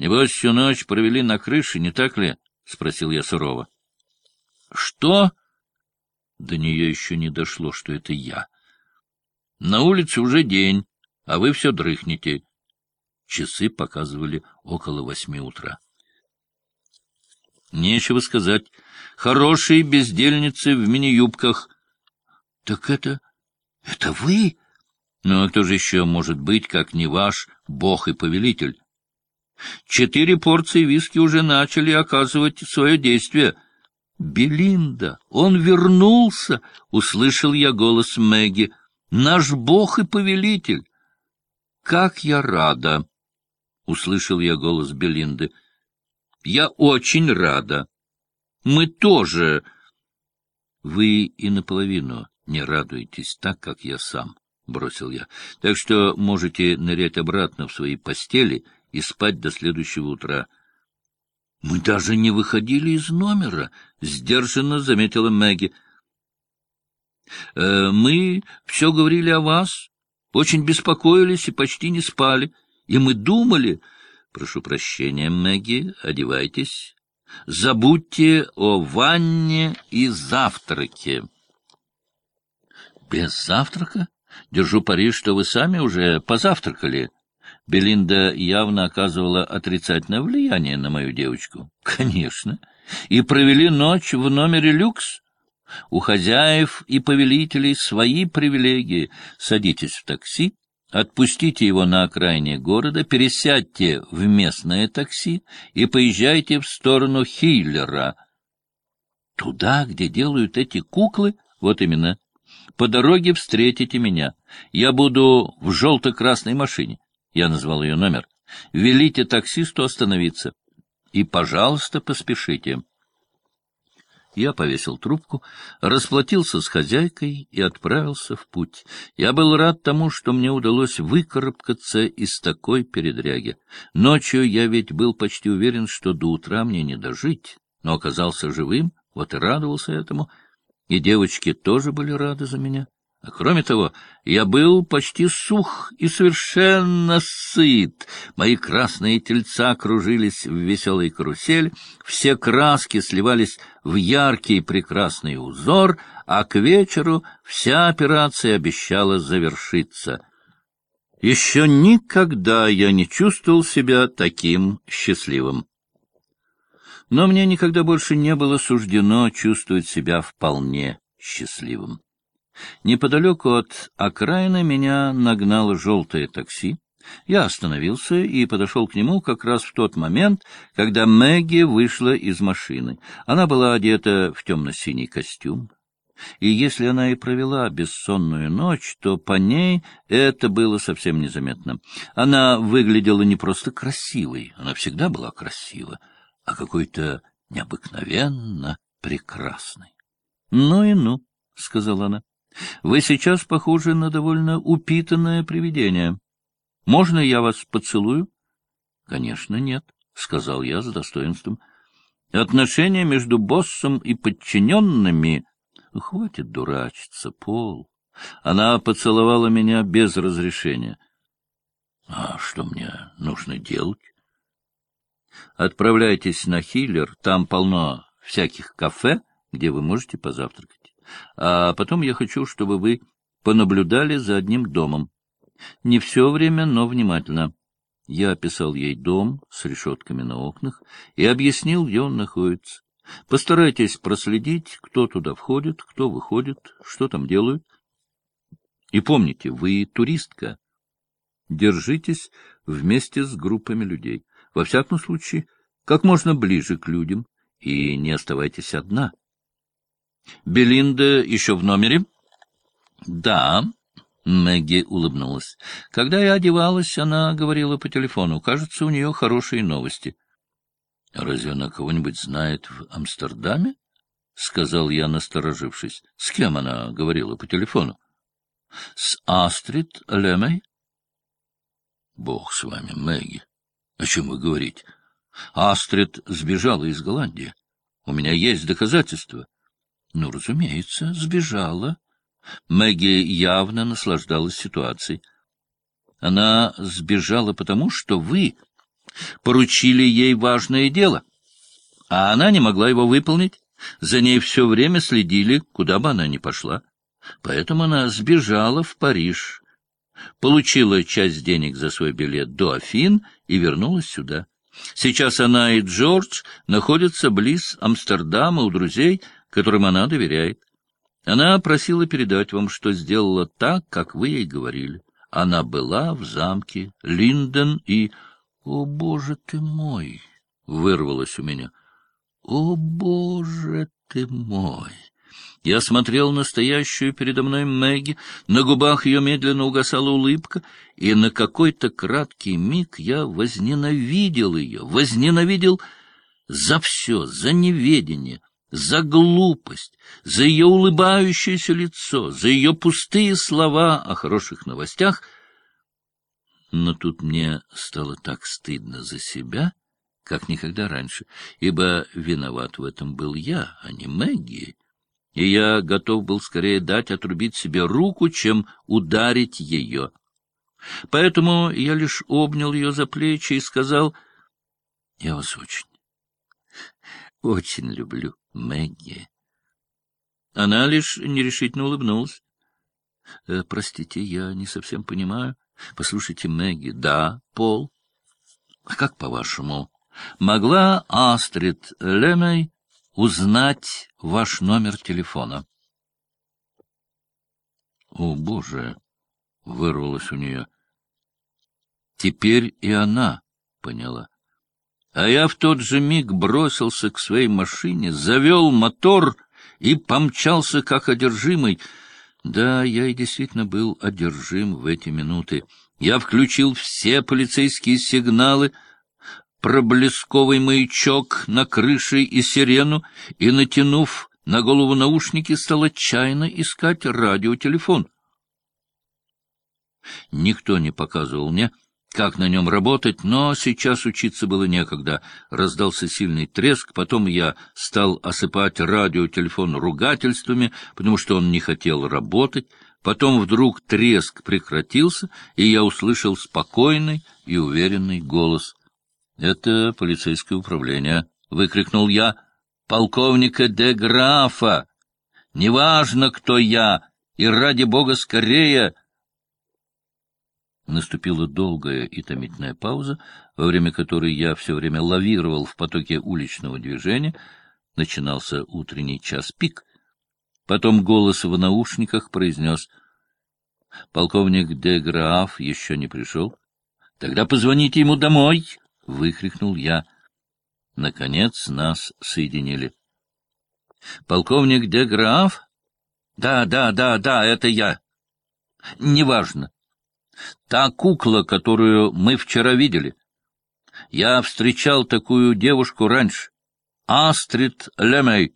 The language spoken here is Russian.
Небось, всю ночь провели на крыше, не так ли? — спросил я сурово. — Что? До нее еще не дошло, что это я. — На улице уже день, а вы все дрыхнете. Часы показывали около восьми утра. Нечего сказать. Хорошие бездельницы в мини-юбках. — Так это... это вы? Ну, а кто же еще может быть, как не ваш бог и повелитель? Четыре порции виски уже начали оказывать свое действие. «Белинда! Он вернулся!» — услышал я голос Мэгги. «Наш бог и повелитель!» «Как я рада!» — услышал я голос Белинды. «Я очень рада. Мы тоже...» «Вы и наполовину не радуетесь так, как я сам», — бросил я. «Так что можете нырять обратно в свои постели и спать до следующего утра». «Мы даже не выходили из номера», — сдержанно заметила Мэгги. «Э, «Мы все говорили о вас, очень беспокоились и почти не спали, и мы думали...» «Прошу прощения, Мэгги, одевайтесь. Забудьте о ванне и завтраке». «Без завтрака? Держу пари, что вы сами уже позавтракали». Белинда явно оказывала отрицательное влияние на мою девочку. Конечно. И провели ночь в номере люкс. У хозяев и повелителей свои привилегии. Садитесь в такси, отпустите его на окраине города, пересядьте в местное такси и поезжайте в сторону Хиллера. Туда, где делают эти куклы, вот именно. По дороге встретите меня. Я буду в желто-красной машине. Я назвал ее номер. Велите таксисту остановиться. И, пожалуйста, поспешите. Я повесил трубку, расплатился с хозяйкой и отправился в путь. Я был рад тому, что мне удалось выкарабкаться из такой передряги. Ночью я ведь был почти уверен, что до утра мне не дожить, но оказался живым, вот и радовался этому, и девочки тоже были рады за меня. А кроме того, я был почти сух и совершенно сыт. Мои красные тельца кружились в веселой карусель, все краски сливались в яркий прекрасный узор, а к вечеру вся операция обещала завершиться. Еще никогда я не чувствовал себя таким счастливым. Но мне никогда больше не было суждено чувствовать себя вполне счастливым. Неподалеку от окраины меня нагнало желтое такси. Я остановился и подошел к нему как раз в тот момент, когда Мэгги вышла из машины. Она была одета в темно-синий костюм. И если она и провела бессонную ночь, то по ней это было совсем незаметно. Она выглядела не просто красивой, она всегда была красива, а какой-то необыкновенно прекрасной. — Ну и ну, — сказала она. Вы сейчас похожи на довольно упитанное привидение. Можно я вас поцелую? — Конечно, нет, — сказал я с достоинством. — Отношения между боссом и подчиненными... Хватит дурачиться, Пол. Она поцеловала меня без разрешения. — А что мне нужно делать? — Отправляйтесь на Хиллер, там полно всяких кафе, где вы можете позавтракать. А потом я хочу, чтобы вы понаблюдали за одним домом. Не все время, но внимательно. Я описал ей дом с решетками на окнах и объяснил, где он находится. Постарайтесь проследить, кто туда входит, кто выходит, что там делают. И помните, вы туристка. Держитесь вместе с группами людей. Во всяком случае, как можно ближе к людям, и не оставайтесь одна. Белинда еще в номере? — Да. Мэгги улыбнулась. Когда я одевалась, она говорила по телефону. Кажется, у нее хорошие новости. — Разве она кого-нибудь знает в Амстердаме? — сказал я, насторожившись. — С кем она говорила по телефону? — С Астрид Лемей. — Бог с вами, Мэгги. О чем вы говорите? Астрид сбежала из Голландии. У меня есть доказательства. — ну, разумеется, сбежала. Мэгги явно наслаждалась ситуацией. Она сбежала потому, что вы Поручили ей важное дело, а она не могла его выполнить. За ней все время следили, куда бы она ни пошла. Поэтому она сбежала в Париж, получила часть денег за свой билет до Афин и вернулась сюда. Сейчас она и Джордж находятся близ Амстердама у друзей, которым она доверяет. Она просила передать вам, что сделала так, как вы ей говорили. Она была в замке Линден и... О, боже ты мой! — вырвалось у меня. О, боже ты мой! Я смотрел настоящую передо мной Мэгги, на губах ее медленно угасала улыбка, и на какой-то краткий миг я возненавидел ее, возненавидел за все, за неведение, за глупость, за ее улыбающееся лицо, за ее пустые слова о хороших новостях. Но тут мне стало так стыдно за себя, как никогда раньше, ибо виноват в этом был я, а не Мэгги и я готов был скорее дать отрубить себе руку, чем ударить ее. Поэтому я лишь обнял ее за плечи и сказал, — Я вас очень, очень люблю, Мэгги. Она лишь нерешительно улыбнулась. «Э, — Простите, я не совсем понимаю. Послушайте, Мэгги, да, Пол. А как по-вашему, могла Астрид Лемей узнать ваш номер телефона. — О, Боже! — вырвалось у нее. Теперь и она поняла. А я в тот же миг бросился к своей машине, завел мотор и помчался, как одержимый. Да, я и действительно был одержим в эти минуты. Я включил все полицейские сигналы — проблесковый маячок на крыше и сирену и, натянув на голову наушники, стал отчаянно искать радиотелефон. Никто не показывал мне, как на нем работать, но сейчас учиться было некогда. Раздался сильный треск, потом я стал осыпать радиотелефон ругательствами, потому что он не хотел работать. Потом вдруг треск прекратился, и я услышал спокойный и уверенный голос —— Это полицейское управление, — выкрикнул я. — Полковника де Графа! Неважно, кто я, и ради бога скорее! Наступила долгая и томительная пауза, во время которой я все время лавировал в потоке уличного движения. Начинался утренний час пик. Потом голос в наушниках произнес — Полковник де Граф еще не пришел. — Тогда позвоните ему домой, — выкрикнул я. Наконец нас соединили. — Полковник де Граф? — Да, да, да, да, это я. — Неважно. Та кукла, которую мы вчера видели. Я встречал такую девушку раньше. Астрид Лемей.